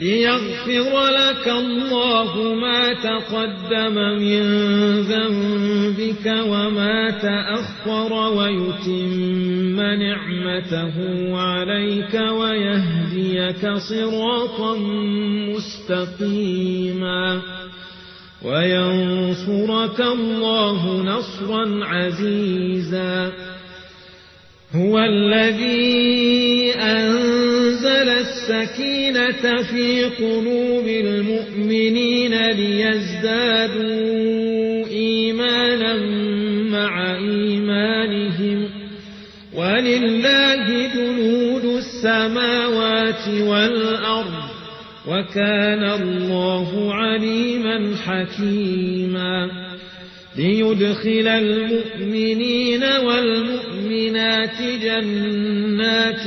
ليغفر لك الله ما تقدم من ذنبك وما تأخر ويتم نعمته عليك ويهديك صراطا مستقيما وينصرك الله نصرا عزيزا هو الذي أنزل السكينة في قلوب المؤمنين ليزدادوا إيمانا مع إيمانهم. ولله جنود السماوات والأرض وكان الله عليما حكيما. ليدخل المؤمنين والمؤمنات جنات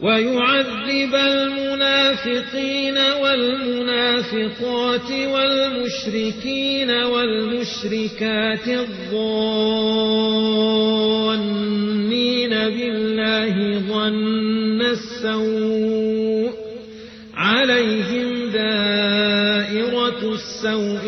ويعذب المنافقين والمنافقات والمشركين والمشركات الظانين بالله ظن السوء عليهم دائرة السوء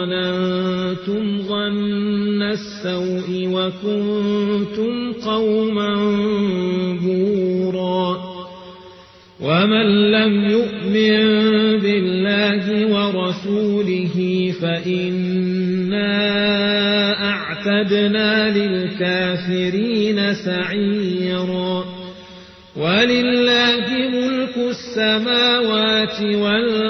وظننتم ظن السوء وكنتم قوما بورا. ومن لم يؤمن بالله ورسوله فإنا أعتدنا للكافرين سعيرا. ولله ملك السماوات والأرض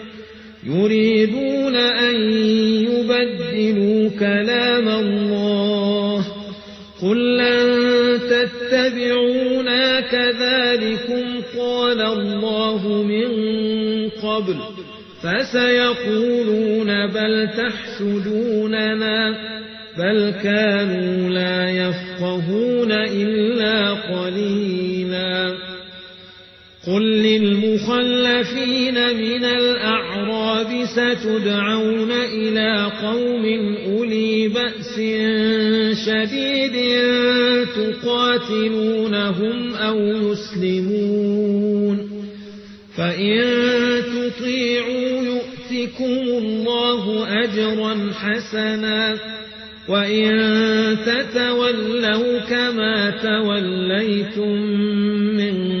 يريدون أن يبدلوا كلام الله. قل لن تتبعونا كذلكم قال الله من قبل. فسيقولون بل تحسدوننا. بل كانوا لا يفقهون إلا قليلا. قل للمخلفين من الأعراب ستدعون إلى قوم أولي بأس شديد تقاتلونهم أو يسلمون فإن تطيعوا يؤتكم الله أجرا حسنا وإن تتولوا كما توليتم من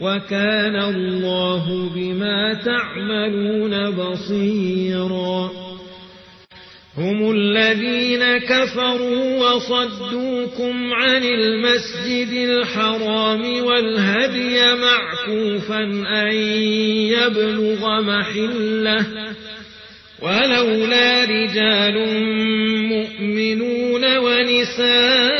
وكان الله بما تعملون بصيرا. هم الذين كفروا وصدوكم عن المسجد الحرام والهدي معكوفا أن يبلغ محلة. ولولا رجال مؤمنون ونساء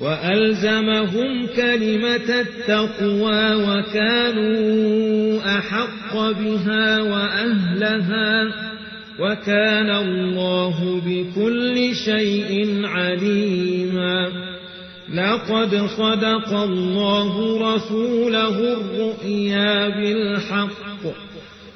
وألزمهم كلمة التقوى وكانوا أحق بها وأهلها وكان الله بكل شيء عليما. لقد صدق الله رسوله الرؤيا بالحق.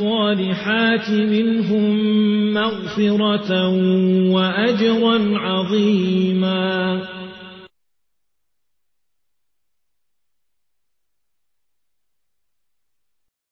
الصالحات منهم مغفرة وأجرا عظيما.